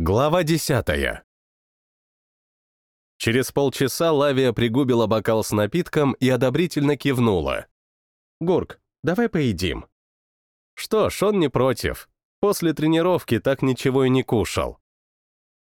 Глава десятая. Через полчаса Лавия пригубила бокал с напитком и одобрительно кивнула. «Гурк, давай поедим». Что ж, он не против. После тренировки так ничего и не кушал.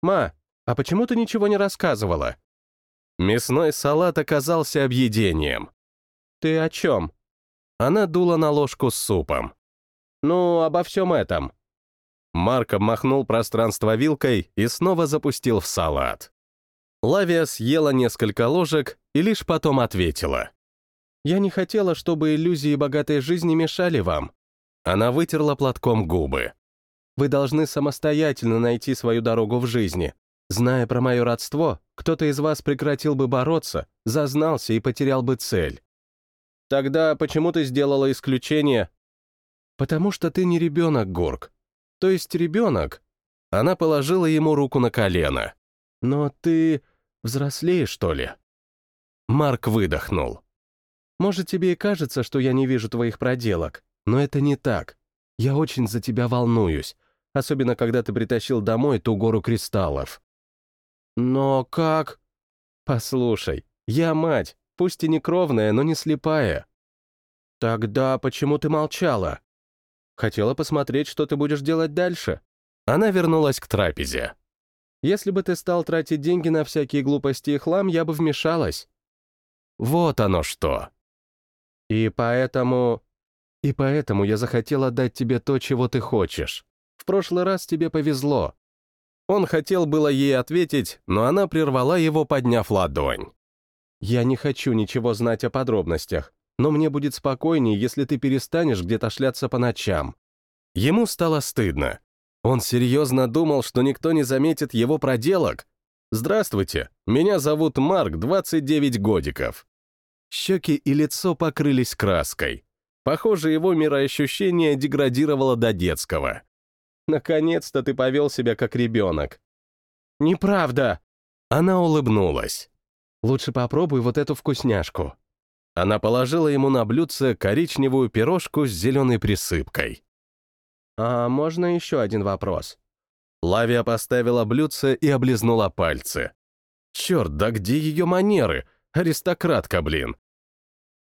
«Ма, а почему ты ничего не рассказывала?» Мясной салат оказался объедением. «Ты о чем?» Она дула на ложку с супом. «Ну, обо всем этом». Марк обмахнул пространство вилкой и снова запустил в салат. Лавия съела несколько ложек и лишь потом ответила. «Я не хотела, чтобы иллюзии богатой жизни мешали вам». Она вытерла платком губы. «Вы должны самостоятельно найти свою дорогу в жизни. Зная про мое родство, кто-то из вас прекратил бы бороться, зазнался и потерял бы цель. Тогда почему ты сделала исключение? Потому что ты не ребенок, Гурк. То есть ребенок. Она положила ему руку на колено. Но ты Взрослеешь, что ли?» Марк выдохнул. «Может, тебе и кажется, что я не вижу твоих проделок, но это не так. Я очень за тебя волнуюсь, особенно когда ты притащил домой ту гору кристаллов». «Но как?» «Послушай, я мать, пусть и не кровная, но не слепая». «Тогда почему ты молчала?» «Хотела посмотреть, что ты будешь делать дальше». Она вернулась к трапезе. Если бы ты стал тратить деньги на всякие глупости и хлам, я бы вмешалась. Вот оно что. И поэтому... И поэтому я захотела дать тебе то, чего ты хочешь. В прошлый раз тебе повезло. Он хотел было ей ответить, но она прервала его, подняв ладонь. «Я не хочу ничего знать о подробностях, но мне будет спокойнее, если ты перестанешь где-то шляться по ночам». Ему стало стыдно. Он серьезно думал, что никто не заметит его проделок? «Здравствуйте, меня зовут Марк, 29 годиков». Щеки и лицо покрылись краской. Похоже, его мироощущение деградировало до детского. «Наконец-то ты повел себя как ребенок». «Неправда!» Она улыбнулась. «Лучше попробуй вот эту вкусняшку». Она положила ему на блюдце коричневую пирожку с зеленой присыпкой. «А можно еще один вопрос?» Лавия поставила блюдце и облизнула пальцы. «Черт, да где ее манеры? Аристократка, блин!»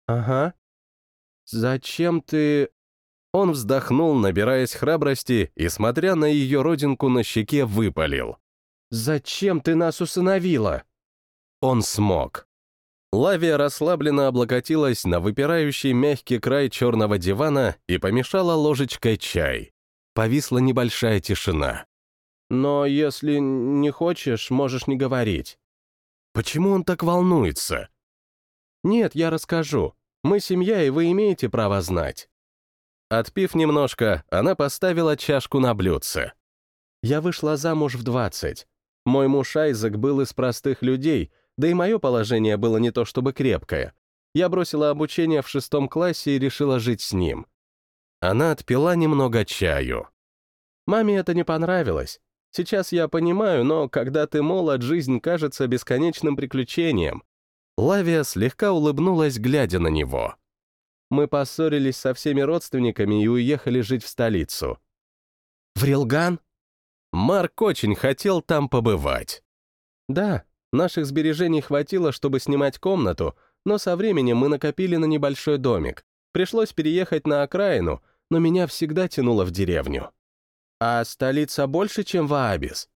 «Ага. Зачем ты...» Он вздохнул, набираясь храбрости, и, смотря на ее родинку на щеке, выпалил. «Зачем ты нас усыновила?» Он смог. Лавия расслабленно облокотилась на выпирающий мягкий край черного дивана и помешала ложечкой чай повисла небольшая тишина. «Но если не хочешь, можешь не говорить». «Почему он так волнуется?» «Нет, я расскажу. Мы семья, и вы имеете право знать». Отпив немножко, она поставила чашку на блюдце. «Я вышла замуж в двадцать. Мой муж Айзек был из простых людей, да и мое положение было не то чтобы крепкое. Я бросила обучение в шестом классе и решила жить с ним. Она отпила немного чаю. Маме это не понравилось. Сейчас я понимаю, но когда ты молод, жизнь кажется бесконечным приключением. Лавия слегка улыбнулась, глядя на него. Мы поссорились со всеми родственниками и уехали жить в столицу. В Рилган? Марк очень хотел там побывать. Да, наших сбережений хватило, чтобы снимать комнату, но со временем мы накопили на небольшой домик. Пришлось переехать на окраину, но меня всегда тянуло в деревню. А столица больше, чем Ваабис?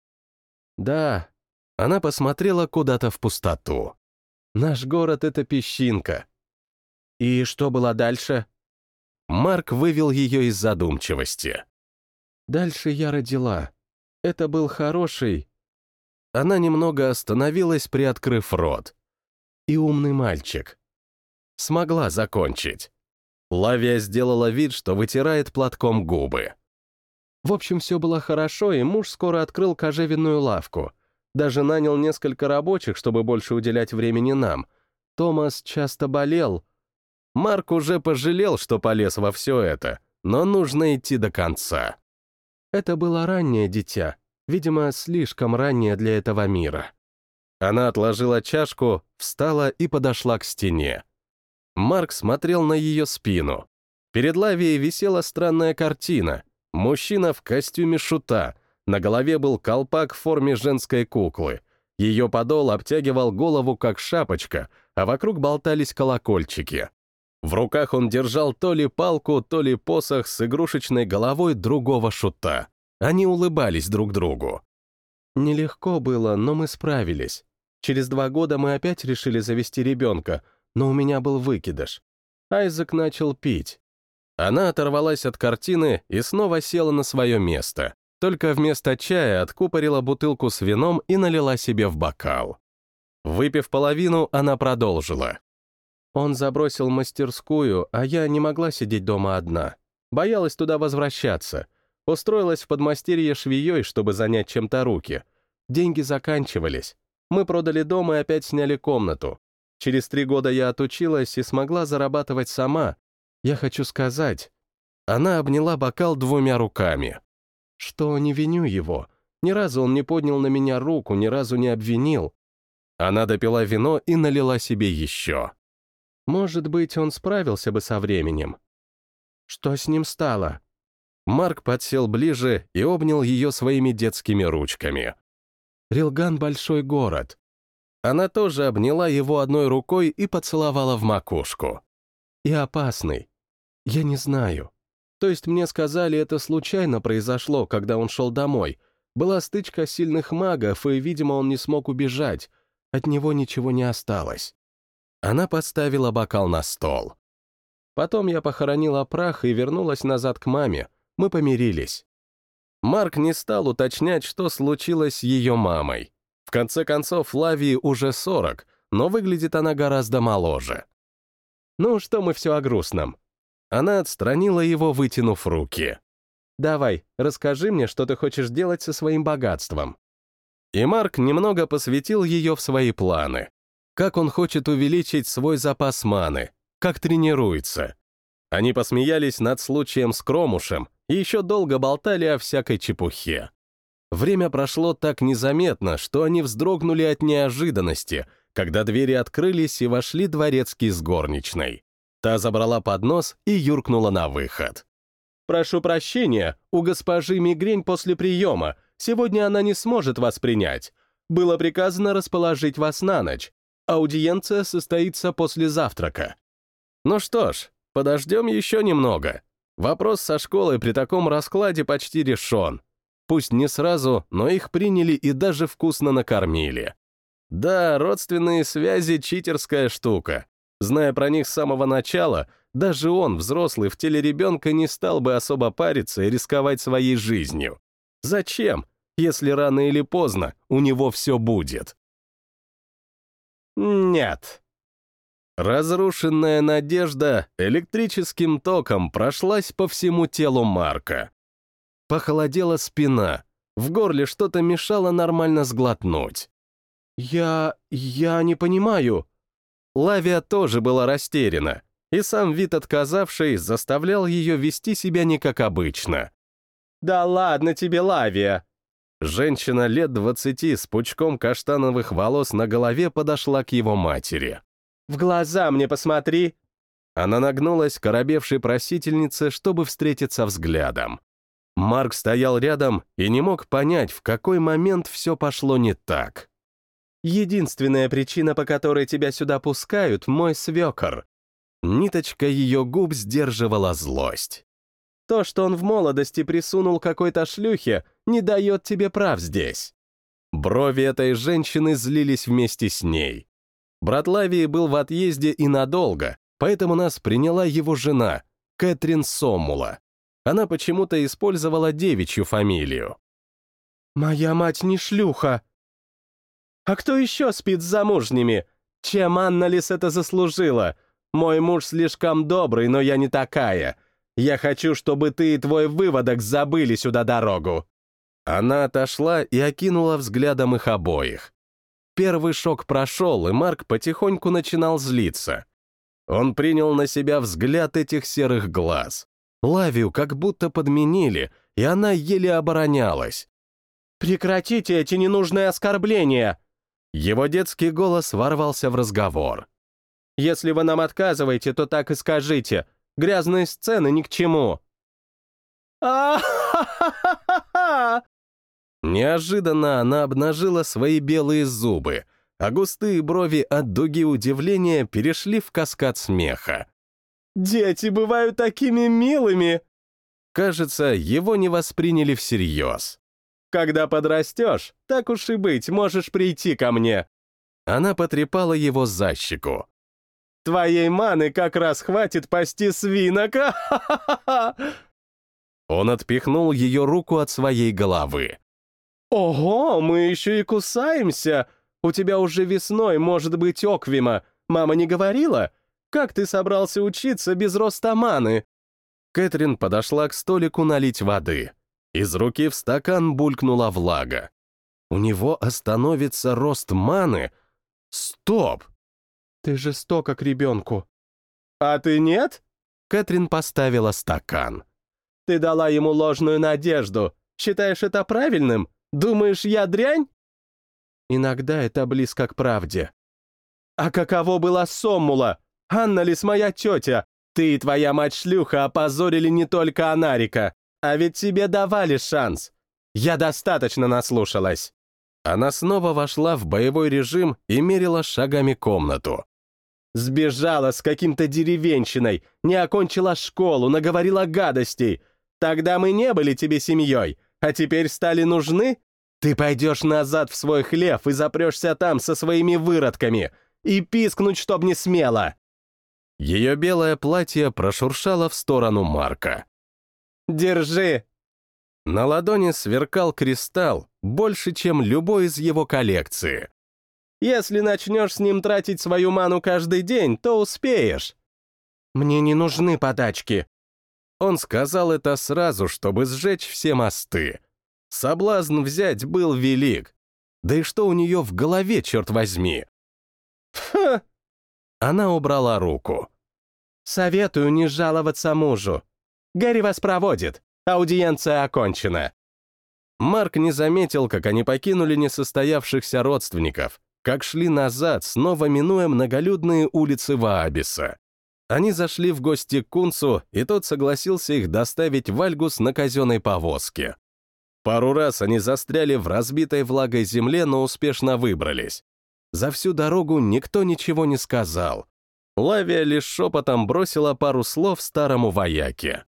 Да. Она посмотрела куда-то в пустоту. Наш город — это песчинка. И что было дальше? Марк вывел ее из задумчивости. Дальше я родила. Это был хороший... Она немного остановилась, приоткрыв рот. И умный мальчик. Смогла закончить. Лавия сделала вид, что вытирает платком губы. В общем, все было хорошо, и муж скоро открыл кожевенную лавку. Даже нанял несколько рабочих, чтобы больше уделять времени нам. Томас часто болел. Марк уже пожалел, что полез во все это, но нужно идти до конца. Это было раннее дитя, видимо, слишком раннее для этого мира. Она отложила чашку, встала и подошла к стене. Марк смотрел на ее спину. Перед Лавией висела странная картина. Мужчина в костюме шута, на голове был колпак в форме женской куклы. Ее подол обтягивал голову, как шапочка, а вокруг болтались колокольчики. В руках он держал то ли палку, то ли посох с игрушечной головой другого шута. Они улыбались друг другу. Нелегко было, но мы справились. Через два года мы опять решили завести ребенка, но у меня был выкидыш. Айзек начал пить. Она оторвалась от картины и снова села на свое место. Только вместо чая откупорила бутылку с вином и налила себе в бокал. Выпив половину, она продолжила. Он забросил мастерскую, а я не могла сидеть дома одна. Боялась туда возвращаться. Устроилась в подмастерье швеей, чтобы занять чем-то руки. Деньги заканчивались. Мы продали дом и опять сняли комнату. Через три года я отучилась и смогла зарабатывать сама. Я хочу сказать... Она обняла бокал двумя руками. Что не виню его. Ни разу он не поднял на меня руку, ни разу не обвинил. Она допила вино и налила себе еще. Может быть, он справился бы со временем. Что с ним стало? Марк подсел ближе и обнял ее своими детскими ручками. Рилган — большой город. Она тоже обняла его одной рукой и поцеловала в макушку. И опасный. Я не знаю. То есть мне сказали, это случайно произошло, когда он шел домой. Была стычка сильных магов, и, видимо, он не смог убежать. От него ничего не осталось. Она поставила бокал на стол. Потом я похоронила прах и вернулась назад к маме. Мы помирились. Марк не стал уточнять, что случилось с ее мамой. В конце концов, Лавии уже 40, но выглядит она гораздо моложе. «Ну, что мы все о грустном?» Она отстранила его, вытянув руки. «Давай, расскажи мне, что ты хочешь делать со своим богатством». И Марк немного посвятил ее в свои планы как он хочет увеличить свой запас маны, как тренируется. Они посмеялись над случаем с Кромушем и еще долго болтали о всякой чепухе. Время прошло так незаметно, что они вздрогнули от неожиданности, когда двери открылись и вошли дворецкий с горничной. Та забрала поднос и юркнула на выход. «Прошу прощения, у госпожи мигрень после приема. Сегодня она не сможет вас принять. Было приказано расположить вас на ночь. Аудиенция состоится после завтрака. Ну что ж, подождем еще немного. Вопрос со школой при таком раскладе почти решен. Пусть не сразу, но их приняли и даже вкусно накормили. Да, родственные связи — читерская штука. Зная про них с самого начала, даже он, взрослый, в теле ребенка не стал бы особо париться и рисковать своей жизнью. Зачем, если рано или поздно у него все будет? Нет. Разрушенная надежда электрическим током прошлась по всему телу Марка. Похолодела спина, в горле что-то мешало нормально сглотнуть. «Я... я не понимаю». Лавия тоже была растеряна, и сам вид отказавшей заставлял ее вести себя не как обычно. «Да ладно тебе, Лавия!» Женщина лет двадцати с пучком каштановых волос на голове подошла к его матери. «В глаза мне посмотри!» Она нагнулась к оробевшей просительнице, чтобы встретиться взглядом. Марк стоял рядом и не мог понять, в какой момент все пошло не так. «Единственная причина, по которой тебя сюда пускают, мой свекор». Ниточка ее губ сдерживала злость. То, что он в молодости присунул какой-то шлюхе, не дает тебе прав здесь. Брови этой женщины злились вместе с ней. Брат Лавии был в отъезде и надолго, поэтому нас приняла его жена, Кэтрин Соммула. Она почему-то использовала девичью фамилию. «Моя мать не шлюха!» «А кто еще спит с замужними? Чем Анна Лис это заслужила? Мой муж слишком добрый, но я не такая. Я хочу, чтобы ты и твой выводок забыли сюда дорогу». Она отошла и окинула взглядом их обоих. Первый шок прошел, и Марк потихоньку начинал злиться. Он принял на себя взгляд этих серых глаз. Лавию как будто подменили, и она еле оборонялась. «Прекратите эти ненужные оскорбления!» Его детский голос ворвался в разговор. «Если вы нам отказываете, то так и скажите. Грязные сцены ни к чему. а ха Неожиданно она обнажила свои белые зубы, а густые брови от дуги удивления перешли в каскад смеха. «Дети бывают такими милыми!» Кажется, его не восприняли всерьез. «Когда подрастешь, так уж и быть, можешь прийти ко мне». Она потрепала его за щеку. «Твоей маны как раз хватит пасти свинок!» Он отпихнул ее руку от своей головы. «Ого, мы еще и кусаемся! У тебя уже весной может быть оквима. Мама не говорила? Как ты собрался учиться без роста маны?» Кэтрин подошла к столику налить воды. Из руки в стакан булькнула влага. У него остановится рост маны? Стоп! Ты жестока к ребенку. А ты нет? Кэтрин поставила стакан. Ты дала ему ложную надежду. Считаешь это правильным? Думаешь, я дрянь? Иногда это близко к правде. А каково была Соммула? Анна Лис моя тетя. Ты и твоя мать-шлюха опозорили не только Анарика. А ведь тебе давали шанс. Я достаточно наслушалась. Она снова вошла в боевой режим и мерила шагами комнату. Сбежала с каким-то деревенщиной, не окончила школу, наговорила гадостей. Тогда мы не были тебе семьей, а теперь стали нужны? Ты пойдешь назад в свой хлев и запрешься там со своими выродками. И пискнуть, чтоб не смело. Ее белое платье прошуршало в сторону Марка. Держи!» На ладони сверкал кристалл, больше, чем любой из его коллекции. «Если начнешь с ним тратить свою ману каждый день, то успеешь». «Мне не нужны подачки». Он сказал это сразу, чтобы сжечь все мосты. Соблазн взять был велик. Да и что у нее в голове, черт возьми? «Ха!» Она убрала руку. «Советую не жаловаться мужу. Гэри вас проводит. Аудиенция окончена». Марк не заметил, как они покинули несостоявшихся родственников, как шли назад, снова минуя многолюдные улицы Ваабиса. Они зашли в гости к Кунцу, и тот согласился их доставить в Альгус на казенной повозке. Пару раз они застряли в разбитой влагой земле, но успешно выбрались. За всю дорогу никто ничего не сказал. Лавия лишь шепотом бросила пару слов старому вояке.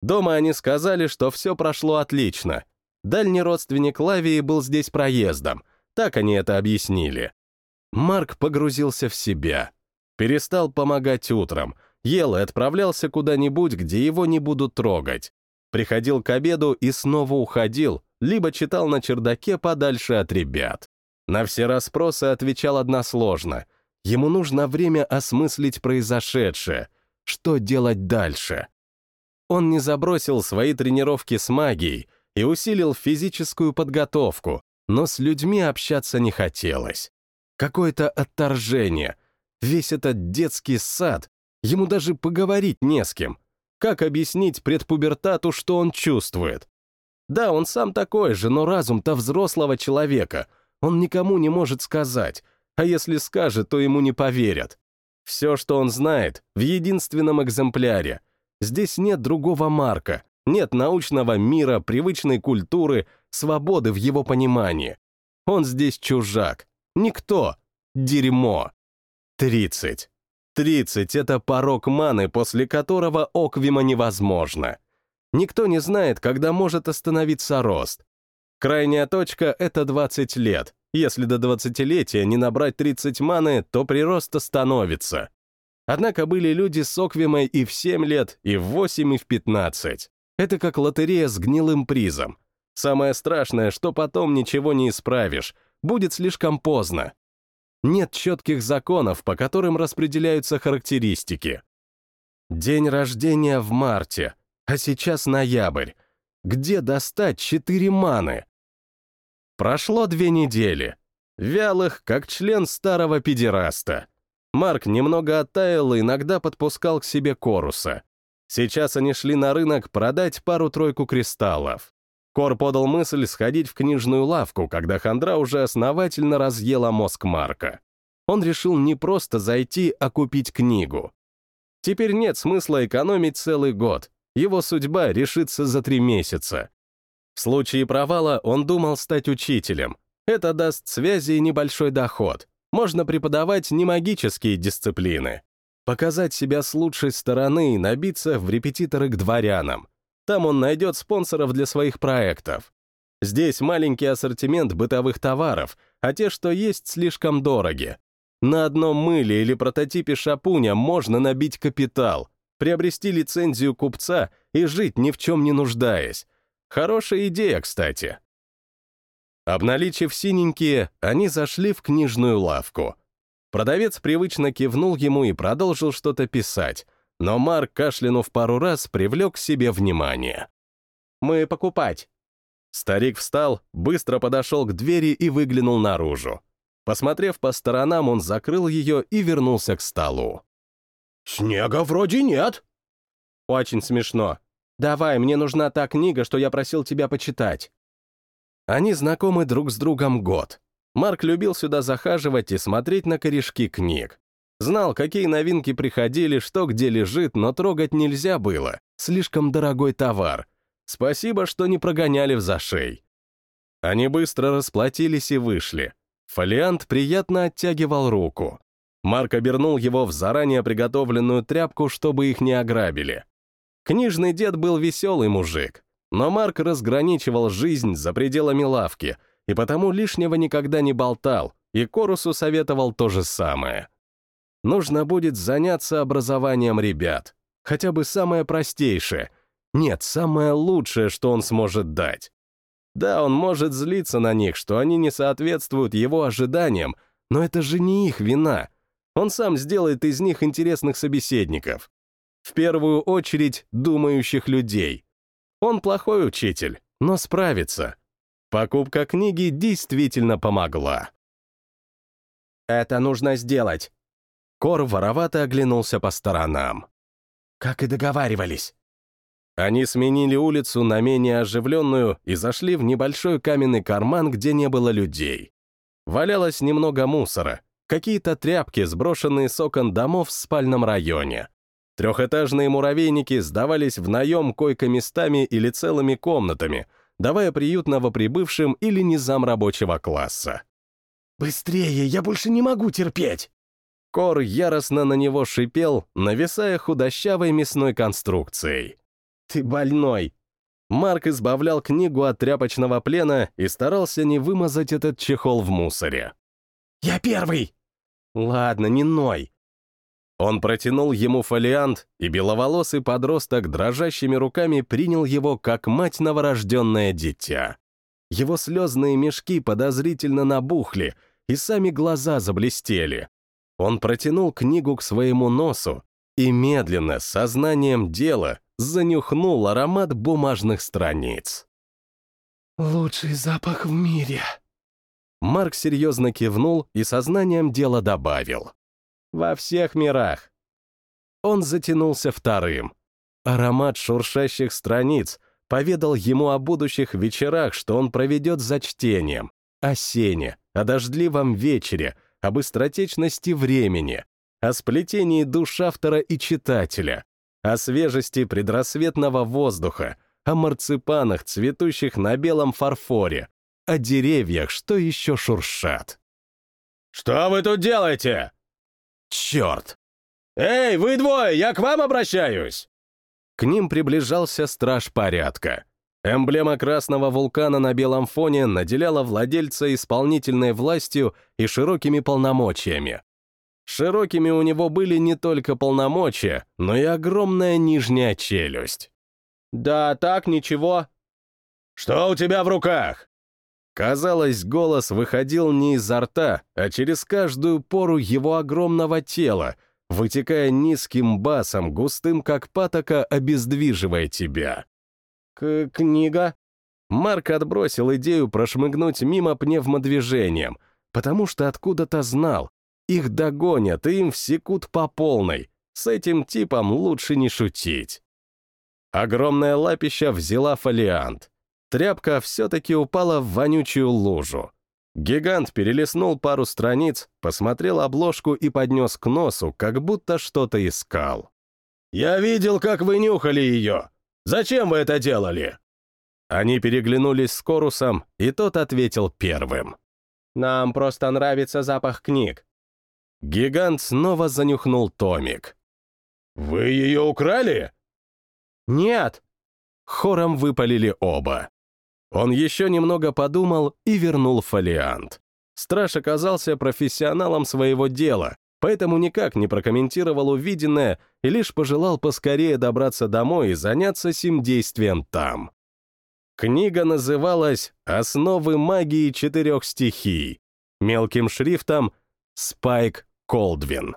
Дома они сказали, что все прошло отлично. Дальний родственник Лавии был здесь проездом. Так они это объяснили. Марк погрузился в себя. Перестал помогать утром, ел и отправлялся куда-нибудь, где его не будут трогать. Приходил к обеду и снова уходил, либо читал на чердаке подальше от ребят. На все расспросы отвечал односложно. Ему нужно время осмыслить произошедшее. Что делать дальше? Он не забросил свои тренировки с магией и усилил физическую подготовку, но с людьми общаться не хотелось. Какое-то отторжение. Весь этот детский сад, ему даже поговорить не с кем. Как объяснить предпубертату, что он чувствует? Да, он сам такой же, но разум-то взрослого человека. Он никому не может сказать, а если скажет, то ему не поверят. Все, что он знает, в единственном экземпляре — Здесь нет другого Марка, нет научного мира, привычной культуры, свободы в его понимании. Он здесь чужак, никто, дерьмо. Тридцать. Тридцать — это порог маны, после которого оквима невозможно. Никто не знает, когда может остановиться рост. Крайняя точка — это 20 лет. Если до двадцатилетия не набрать 30 маны, то прирост остановится. Однако были люди с Оквимой и в 7 лет, и в 8, и в 15. Это как лотерея с гнилым призом. Самое страшное, что потом ничего не исправишь, будет слишком поздно. Нет четких законов, по которым распределяются характеристики. День рождения в марте, а сейчас ноябрь. Где достать четыре маны? Прошло две недели. Вялых, как член старого педераста. Марк немного оттаял и иногда подпускал к себе Коруса. Сейчас они шли на рынок продать пару-тройку кристаллов. Кор подал мысль сходить в книжную лавку, когда хандра уже основательно разъела мозг Марка. Он решил не просто зайти, а купить книгу. Теперь нет смысла экономить целый год. Его судьба решится за три месяца. В случае провала он думал стать учителем. Это даст связи и небольшой доход. Можно преподавать не магические дисциплины. Показать себя с лучшей стороны и набиться в репетиторы к дворянам. Там он найдет спонсоров для своих проектов. Здесь маленький ассортимент бытовых товаров, а те, что есть, слишком дороги. На одном мыле или прототипе шапуня можно набить капитал, приобрести лицензию купца и жить ни в чем не нуждаясь. Хорошая идея, кстати. Обналичив синенькие, они зашли в книжную лавку. Продавец привычно кивнул ему и продолжил что-то писать, но Марк, кашлянув пару раз, привлек к себе внимание. «Мы покупать». Старик встал, быстро подошел к двери и выглянул наружу. Посмотрев по сторонам, он закрыл ее и вернулся к столу. «Снега вроде нет». «Очень смешно. Давай, мне нужна та книга, что я просил тебя почитать». Они знакомы друг с другом год. Марк любил сюда захаживать и смотреть на корешки книг. Знал, какие новинки приходили, что где лежит, но трогать нельзя было. Слишком дорогой товар. Спасибо, что не прогоняли в зашей. Они быстро расплатились и вышли. Фолиант приятно оттягивал руку. Марк обернул его в заранее приготовленную тряпку, чтобы их не ограбили. Книжный дед был веселый мужик, но Марк разграничивал жизнь за пределами лавки, и потому лишнего никогда не болтал, и Корусу советовал то же самое. Нужно будет заняться образованием ребят, хотя бы самое простейшее, нет, самое лучшее, что он сможет дать. Да, он может злиться на них, что они не соответствуют его ожиданиям, но это же не их вина. Он сам сделает из них интересных собеседников. В первую очередь, думающих людей. Он плохой учитель, но справится. Покупка книги действительно помогла. «Это нужно сделать!» Кор воровато оглянулся по сторонам. «Как и договаривались!» Они сменили улицу на менее оживленную и зашли в небольшой каменный карман, где не было людей. Валялось немного мусора, какие-то тряпки, сброшенные с окон домов в спальном районе. Трехэтажные муравейники сдавались в наем койко-местами или целыми комнатами, давая приют новоприбывшим или низам рабочего класса. «Быстрее, я больше не могу терпеть!» Кор яростно на него шипел, нависая худощавой мясной конструкцией. Ты больной. Марк избавлял книгу от тряпочного плена и старался не вымазать этот чехол в мусоре. «Я первый!» «Ладно, не ной». Он протянул ему фолиант, и беловолосый подросток дрожащими руками принял его как мать новорожденное дитя. Его слезные мешки подозрительно набухли, и сами глаза заблестели. Он протянул книгу к своему носу и медленно, сознанием дела, занюхнул аромат бумажных страниц. «Лучший запах в мире!» Марк серьезно кивнул и сознанием дела добавил. «Во всех мирах!» Он затянулся вторым. Аромат шуршащих страниц поведал ему о будущих вечерах, что он проведет за чтением, о сене, о дождливом вечере, об быстротечности времени, о сплетении душ автора и читателя, о свежести предрассветного воздуха, о марципанах, цветущих на белом фарфоре, о деревьях, что еще шуршат. «Что вы тут делаете?» «Черт!» «Эй, вы двое, я к вам обращаюсь!» К ним приближался страж порядка. Эмблема красного вулкана на белом фоне наделяла владельца исполнительной властью и широкими полномочиями. Широкими у него были не только полномочия, но и огромная нижняя челюсть. «Да так, ничего». «Что у тебя в руках?» Казалось, голос выходил не изо рта, а через каждую пору его огромного тела, вытекая низким басом, густым как патока, обездвиживая тебя. К «Книга?» Марк отбросил идею прошмыгнуть мимо пневмодвижением, потому что откуда-то знал, их догонят, и им всекут по полной. С этим типом лучше не шутить. Огромная лапища взяла фолиант. Тряпка все-таки упала в вонючую лужу. Гигант перелистнул пару страниц, посмотрел обложку и поднес к носу, как будто что-то искал. «Я видел, как вы нюхали ее. Зачем вы это делали?» Они переглянулись с Корусом, и тот ответил первым. «Нам просто нравится запах книг». Гигант снова занюхнул томик. «Вы ее украли?» «Нет!» Хором выпалили оба. Он еще немного подумал и вернул фолиант. Страж оказался профессионалом своего дела, поэтому никак не прокомментировал увиденное и лишь пожелал поскорее добраться домой и заняться сим действием там. Книга называлась «Основы магии четырех стихий», мелким шрифтом «Спайк Колдвин».